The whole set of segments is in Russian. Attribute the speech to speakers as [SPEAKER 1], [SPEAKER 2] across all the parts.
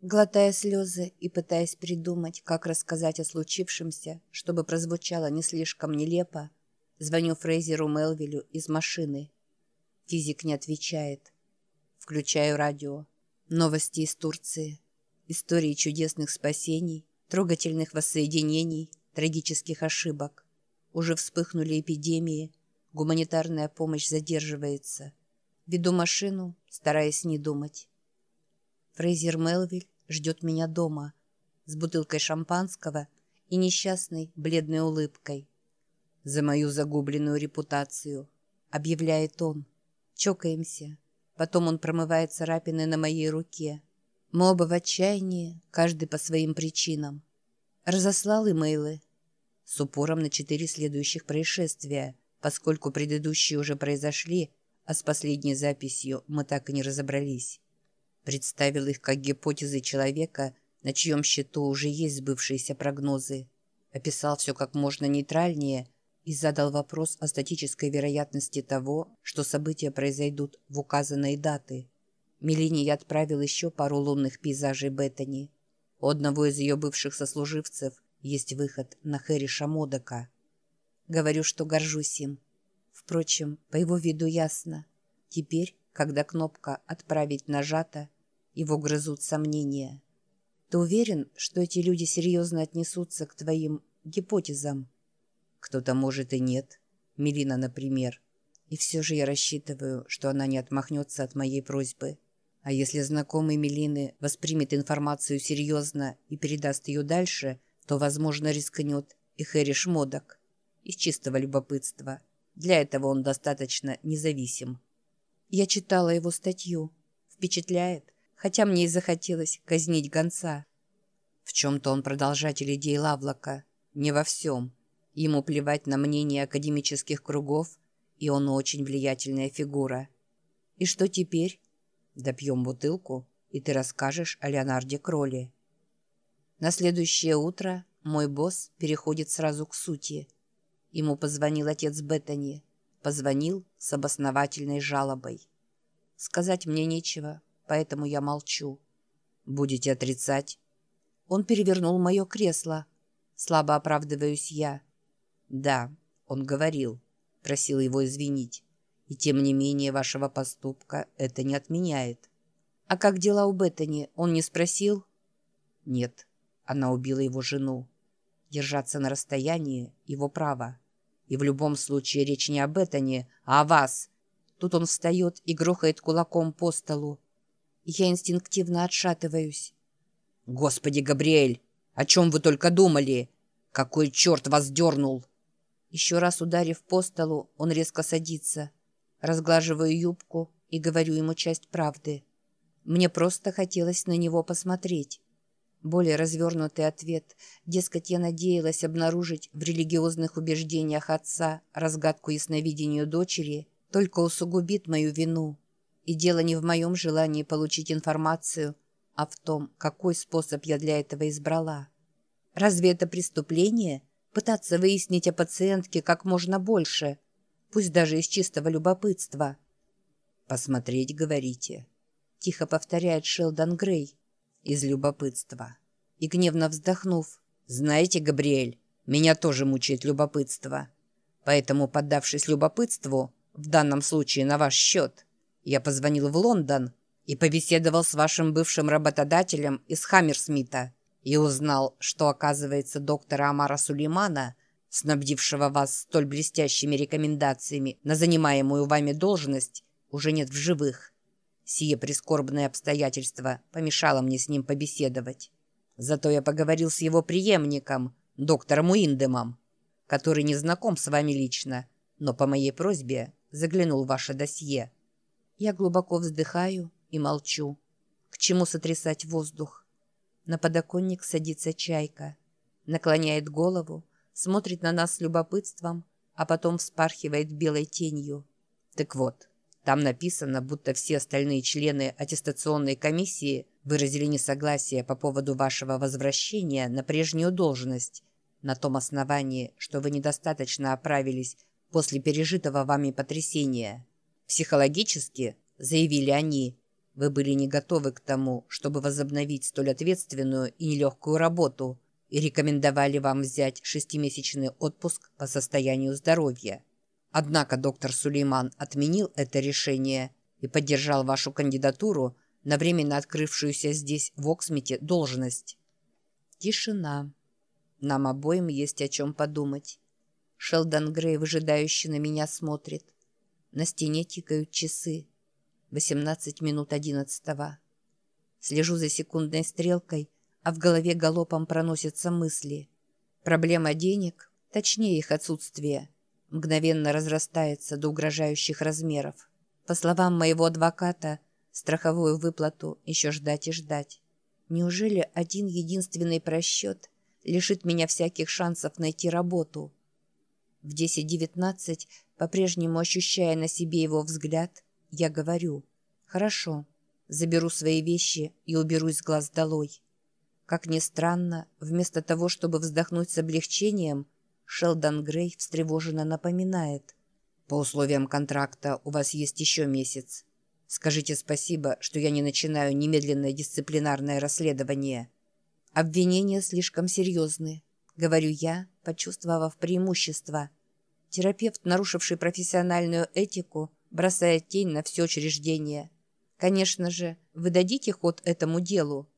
[SPEAKER 1] Глотая слезы и пытаясь придумать, как рассказать о случившемся, чтобы прозвучало не слишком нелепо, звоню Фрейзеру Мелвилю из машины. Физик не отвечает. Включаю радио. Новости из Турции. Истории чудесных спасений, трогательных воссоединений, трагических ошибок. Уже вспыхнули эпидемии, гуманитарная помощь задерживается. Веду машину, стараясь не думать. Фрейзер Мелвиль ждет меня дома с бутылкой шампанского и несчастной бледной улыбкой. «За мою загубленную репутацию», — объявляет он. Чокаемся. Потом он промывает царапины на моей руке. Мы оба в отчаянии, каждый по своим причинам. Разослал имейлы с упором на четыре следующих происшествия, поскольку предыдущие уже произошли, а с последней записью мы так и не разобрались. Представил их как гипотезы человека, на чьем счету уже есть сбывшиеся прогнозы. Описал все как можно нейтральнее и задал вопрос о статической вероятности того, что события произойдут в указанные даты. Мелине я отправил еще пару лунных пейзажей Беттани. У одного из ее бывших сослуживцев есть выход на Хэриша Модока. Говорю, что горжусь им. Впрочем, по его виду ясно. Теперь, когда кнопка «Отправить» нажата, его грызут сомнения. Ты уверен, что эти люди серьезно отнесутся к твоим гипотезам? Кто-то может и нет. Мелина, например. И все же я рассчитываю, что она не отмахнется от моей просьбы. А если знакомый Мелины воспримет информацию серьезно и передаст ее дальше, то, возможно, рискнет и Хэри Шмодок. Из чистого любопытства. Для этого он достаточно независим. Я читала его статью. Впечатляет, хотя мне и захотелось казнить гонца. В чем-то он продолжатель идей Лавлока. Не во всем. Ему плевать на мнение академических кругов, и он очень влиятельная фигура. И что теперь? Допьем бутылку, и ты расскажешь о Леонарде Кроле. На следующее утро мой босс переходит сразу к сути. Ему позвонил отец Беттани. Позвонил с обосновательной жалобой. Сказать мне нечего, поэтому я молчу. Будете отрицать? Он перевернул мое кресло. Слабо оправдываюсь я. «Да, он говорил, просил его извинить. И тем не менее вашего поступка это не отменяет». «А как дела у Беттани? Он не спросил?» «Нет, она убила его жену. Держаться на расстоянии — его право. И в любом случае речь не об Беттани, а о вас». Тут он встает и грохает кулаком по столу. Я инстинктивно отшатываюсь. «Господи, Габриэль, о чем вы только думали? Какой черт вас дернул?» Еще раз ударив по столу, он резко садится. Разглаживаю юбку и говорю ему часть правды. Мне просто хотелось на него посмотреть. Более развернутый ответ, дескать, я надеялась обнаружить в религиозных убеждениях отца разгадку ясновидению дочери, только усугубит мою вину. И дело не в моем желании получить информацию, а в том, какой способ я для этого избрала. Разве это преступление – пытаться выяснить о пациентке как можно больше, пусть даже из чистого любопытства. «Посмотреть, говорите», — тихо повторяет Шелдон Грей из любопытства. И гневно вздохнув, «Знаете, Габриэль, меня тоже мучает любопытство. Поэтому, поддавшись любопытству, в данном случае на ваш счет, я позвонил в Лондон и побеседовал с вашим бывшим работодателем из Хаммерсмита и узнал, что, оказывается, доктора Амара Сулеймана, снабдившего вас столь блестящими рекомендациями на занимаемую вами должность, уже нет в живых. Сие прискорбное обстоятельство помешало мне с ним побеседовать. Зато я поговорил с его преемником, доктором Уиндемом, который не знаком с вами лично, но по моей просьбе заглянул в ваше досье. Я глубоко вздыхаю и молчу. К чему сотрясать воздух? На подоконник садится чайка, наклоняет голову, смотрит на нас с любопытством, а потом вспархивает белой тенью. Так вот, там написано, будто все остальные члены аттестационной комиссии выразили несогласие по поводу вашего возвращения на прежнюю должность, на том основании, что вы недостаточно оправились после пережитого вами потрясения. Психологически, заявили они, Вы были не готовы к тому, чтобы возобновить столь ответственную и нелегкую работу и рекомендовали вам взять шестимесячный отпуск по состоянию здоровья. Однако доктор Сулейман отменил это решение и поддержал вашу кандидатуру на временно открывшуюся здесь, в Оксмите, должность. Тишина. Нам обоим есть о чем подумать. Шелдон Грей выжидающе на меня смотрит. На стене тикают часы. 18 минут одиннадцатого. Слежу за секундной стрелкой, а в голове галопом проносятся мысли. Проблема денег, точнее их отсутствие, мгновенно разрастается до угрожающих размеров. По словам моего адвоката, страховую выплату еще ждать и ждать. Неужели один единственный просчет лишит меня всяких шансов найти работу? В 10.19, по-прежнему ощущая на себе его взгляд, я говорю «Хорошо, заберу свои вещи и уберусь с глаз долой». Как ни странно, вместо того, чтобы вздохнуть с облегчением, Шелдон Грей встревоженно напоминает. «По условиям контракта у вас есть еще месяц. Скажите спасибо, что я не начинаю немедленное дисциплинарное расследование». «Обвинения слишком серьезны», — говорю я, почувствовав преимущество. Терапевт, нарушивший профессиональную этику, бросает тень на все учреждение. Конечно же, вы дадите ход этому делу.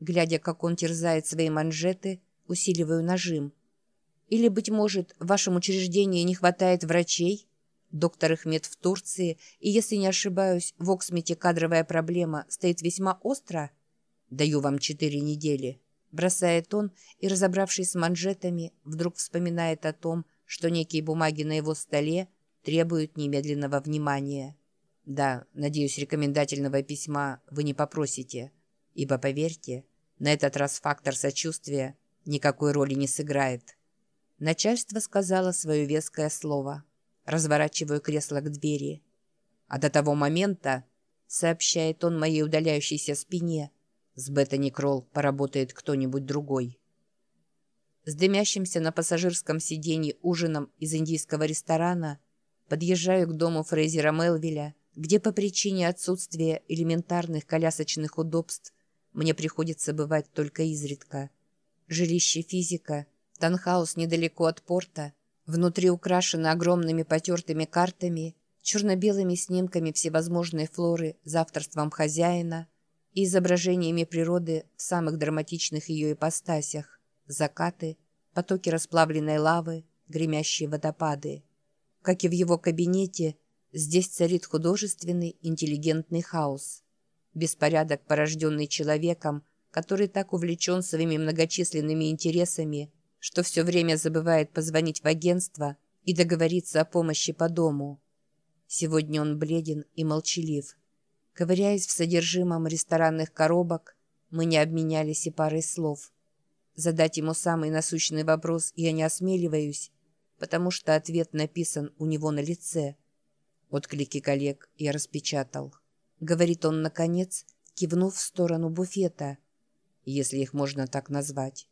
[SPEAKER 1] Глядя, как он терзает свои манжеты, усиливаю нажим. Или, быть может, в вашем учреждении не хватает врачей? Доктор Ихмед в Турции, и, если не ошибаюсь, в Оксмите кадровая проблема стоит весьма остро? Даю вам четыре недели. Бросает он и, разобравшись с манжетами, вдруг вспоминает о том, что некие бумаги на его столе требуют немедленного внимания. Да, надеюсь, рекомендательного письма вы не попросите, ибо, поверьте, на этот раз фактор сочувствия никакой роли не сыграет. Начальство сказало свое веское слово. Разворачиваю кресло к двери. А до того момента, сообщает он моей удаляющейся спине, с Беттани Кролл поработает кто-нибудь другой. С дымящимся на пассажирском сиденье ужином из индийского ресторана подъезжаю к дому Фрейзера Мелвилля, где по причине отсутствия элементарных колясочных удобств мне приходится бывать только изредка. Жилище физика, танхаус недалеко от порта, внутри украшено огромными потертыми картами, черно-белыми снимками всевозможной флоры за авторством хозяина и изображениями природы в самых драматичных ее ипостасях – закаты, потоки расплавленной лавы, гремящие водопады. Как и в его кабинете, здесь царит художественный, интеллигентный хаос. Беспорядок, порожденный человеком, который так увлечен своими многочисленными интересами, что все время забывает позвонить в агентство и договориться о помощи по дому. Сегодня он бледен и молчалив. Ковыряясь в содержимом ресторанных коробок, мы не обменялись и парой слов. Задать ему самый насущный вопрос я не осмеливаюсь, потому что ответ написан у него на лице. Отклики коллег я распечатал. Говорит он, наконец, кивнув в сторону буфета, если их можно так назвать.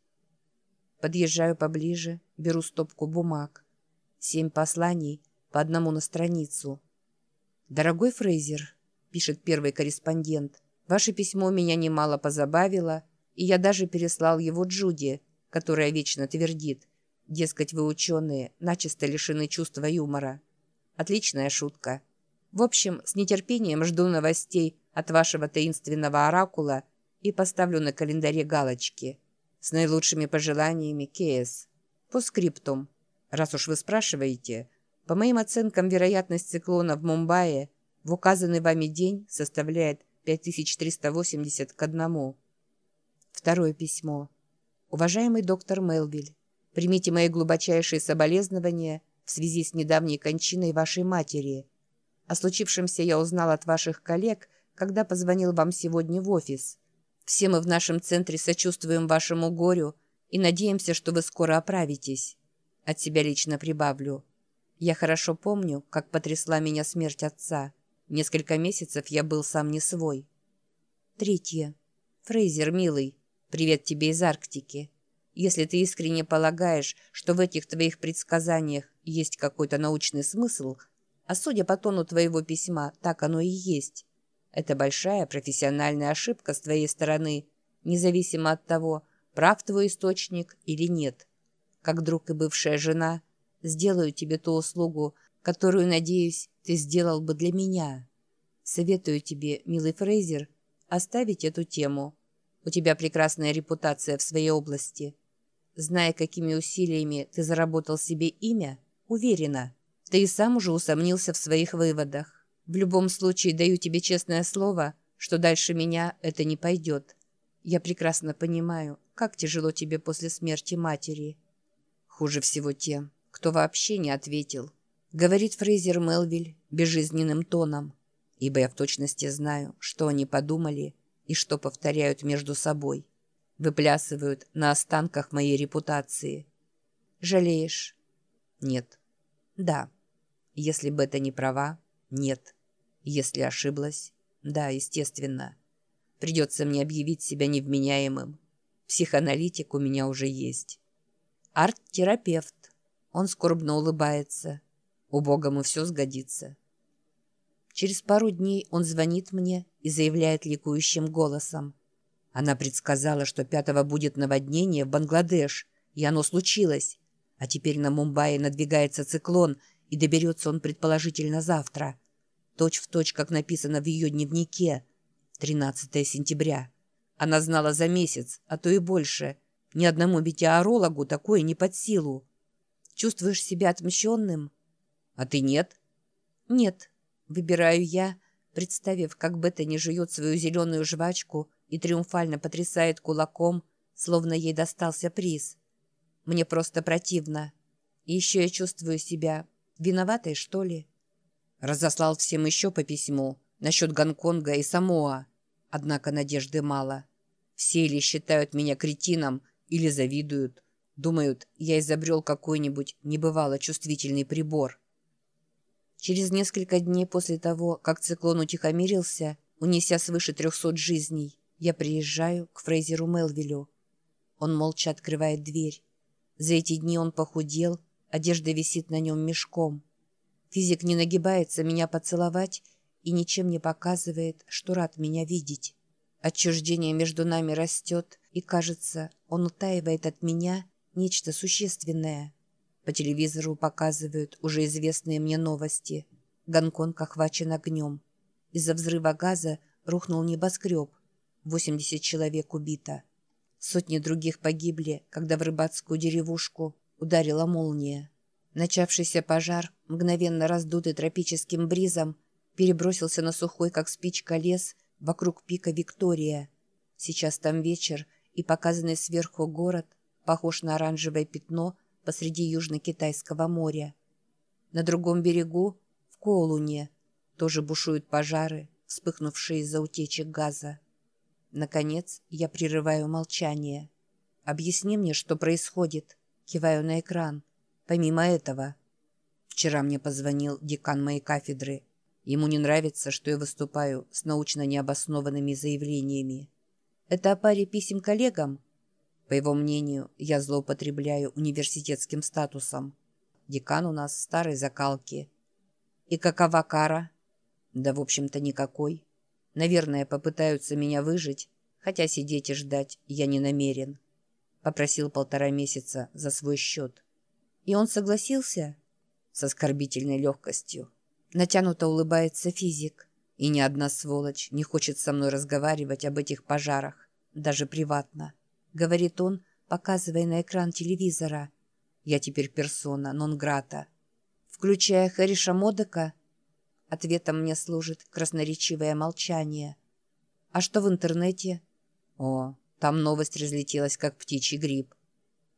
[SPEAKER 1] Подъезжаю поближе, беру стопку бумаг. Семь посланий, по одному на страницу. «Дорогой Фрейзер», — пишет первый корреспондент, «ваше письмо меня немало позабавило, и я даже переслал его Джуди, которая вечно твердит, Дескать, вы ученые, начисто лишены чувства юмора. Отличная шутка. В общем, с нетерпением жду новостей от вашего таинственного оракула и поставлю на календаре галочки. С наилучшими пожеланиями, Кейс. По скриптум. Раз уж вы спрашиваете, по моим оценкам, вероятность циклона в Мумбаи в указанный вами день составляет 5380 к одному. Второе письмо. Уважаемый доктор Мелвиль, Примите мои глубочайшие соболезнования в связи с недавней кончиной вашей матери. О случившемся я узнал от ваших коллег, когда позвонил вам сегодня в офис. Все мы в нашем центре сочувствуем вашему горю и надеемся, что вы скоро оправитесь. От себя лично прибавлю. Я хорошо помню, как потрясла меня смерть отца. Несколько месяцев я был сам не свой. Третье. Фрейзер, милый, привет тебе из Арктики. Если ты искренне полагаешь, что в этих твоих предсказаниях есть какой-то научный смысл, а судя по тону твоего письма, так оно и есть, Это большая профессиональная ошибка с твоей стороны, независимо от того, прав твой источник или нет. Как друг и бывшая жена, сделаю тебе ту услугу, которую, надеюсь, ты сделал бы для меня. Советую тебе, милый Фрейзер, оставить эту тему. У тебя прекрасная репутация в своей области. Зная, какими усилиями ты заработал себе имя, уверена, ты и сам уже усомнился в своих выводах. В любом случае даю тебе честное слово, что дальше меня это не пойдет. Я прекрасно понимаю, как тяжело тебе после смерти матери. Хуже всего тем, кто вообще не ответил. Говорит Фрейзер Мелвиль безжизненным тоном, ибо я в точности знаю, что они подумали и что повторяют между собой. Выплясывают на останках моей репутации. Жалеешь? Нет. Да. Если бы это не права, нет. Если ошиблась, да, естественно. Придется мне объявить себя невменяемым. Психоаналитик у меня уже есть. Арт-терапевт. Он скорбно улыбается. Убогому все сгодится. Через пару дней он звонит мне и заявляет ликующим голосом. Она предсказала, что пятого будет наводнение в Бангладеш, и оно случилось. А теперь на Мумбаи надвигается циклон, и доберется он предположительно завтра. Точь в точь, как написано в ее дневнике. 13 сентября. Она знала за месяц, а то и больше. Ни одному метеорологу такое не под силу. Чувствуешь себя отмщенным? А ты нет? Нет. Выбираю я, представив, как Бета не жует свою зеленую жвачку и триумфально потрясает кулаком, словно ей достался приз. Мне просто противно. И еще я чувствую себя виноватой, что ли. Разослал всем еще по письму насчет Гонконга и Самоа. Однако надежды мало. Все или считают меня кретином, или завидуют. Думают, я изобрел какой-нибудь небывало чувствительный прибор. Через несколько дней после того, как циклон утихомирился, унеся свыше трехсот жизней, я приезжаю к Фрейзеру Мелвилю. Он молча открывает дверь. За эти дни он похудел, одежда висит на нем мешком. Физик не нагибается меня поцеловать и ничем не показывает, что рад меня видеть. Отчуждение между нами растет, и, кажется, он утаивает от меня нечто существенное. По телевизору показывают уже известные мне новости. Гонконг охвачен огнем. Из-за взрыва газа рухнул небоскреб. 80 человек убито. Сотни других погибли, когда в рыбацкую деревушку ударила молния. Начавшийся пожар, мгновенно раздутый тропическим бризом, перебросился на сухой, как спичка, лес вокруг пика Виктория. Сейчас там вечер, и показанный сверху город похож на оранжевое пятно посреди Южно-Китайского моря. На другом берегу, в Коулуне, тоже бушуют пожары, вспыхнувшие из-за утечек газа. Наконец, я прерываю молчание. «Объясни мне, что происходит», киваю на экран. «Помимо этого...» Вчера мне позвонил декан моей кафедры. Ему не нравится, что я выступаю с научно необоснованными заявлениями. Это о паре писем коллегам? По его мнению, я злоупотребляю университетским статусом. Декан у нас старой закалки. И какова кара? Да, в общем-то, никакой. Наверное, попытаются меня выжить, хотя сидеть и ждать я не намерен. Попросил полтора месяца за свой счет. И он согласился? С оскорбительной легкостью. Натянуто улыбается физик. И ни одна сволочь не хочет со мной разговаривать об этих пожарах, даже приватно. Говорит он, показывая на экран телевизора. Я теперь персона, нон-грата. Включая Хэриша Модека, ответом мне служит красноречивое молчание. А что в интернете? О, там новость разлетелась, как птичий гриб.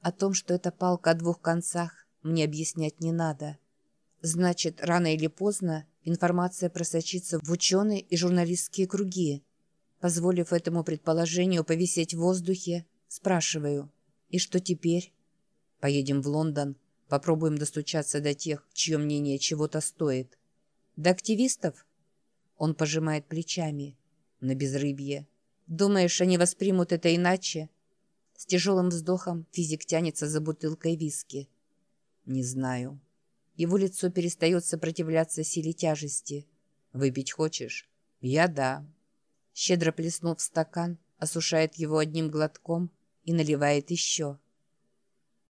[SPEAKER 1] О том, что это палка о двух концах, мне объяснять не надо. Значит, рано или поздно информация просочится в ученые и журналистские круги. Позволив этому предположению повисеть в воздухе, спрашиваю, и что теперь? Поедем в Лондон, попробуем достучаться до тех, чье мнение чего-то стоит. До активистов? Он пожимает плечами. На безрыбье. Думаешь, они воспримут это иначе? С тяжелым вздохом физик тянется за бутылкой виски. Не знаю. Его лицо перестает сопротивляться силе тяжести. «Выпить хочешь?
[SPEAKER 2] Я да.
[SPEAKER 1] Щедро плеснув в стакан, осушает его одним глотком и наливает еще.